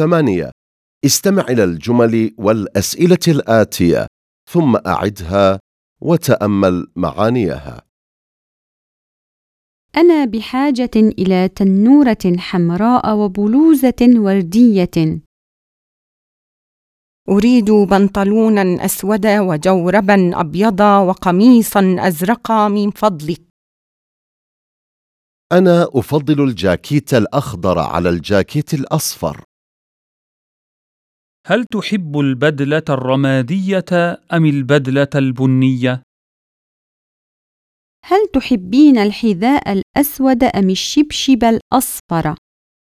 ثمانية استمع إلى الجمل والأسئلة الآتية ثم أعدها وتأمل معانيها أنا بحاجة إلى تنورة حمراء وبلوزة وردية. أريد بنطلونا أسودا وجوربا أبيضا وقميصا أزرقا من فضلك. أنا أفضل الجاكيت الأخضر على الجاكيت الأصفر هل تحب البدلة الرمادية أم البدلة البنية؟ هل تحبين الحذاء الأسود أم الشبشب الأصفر؟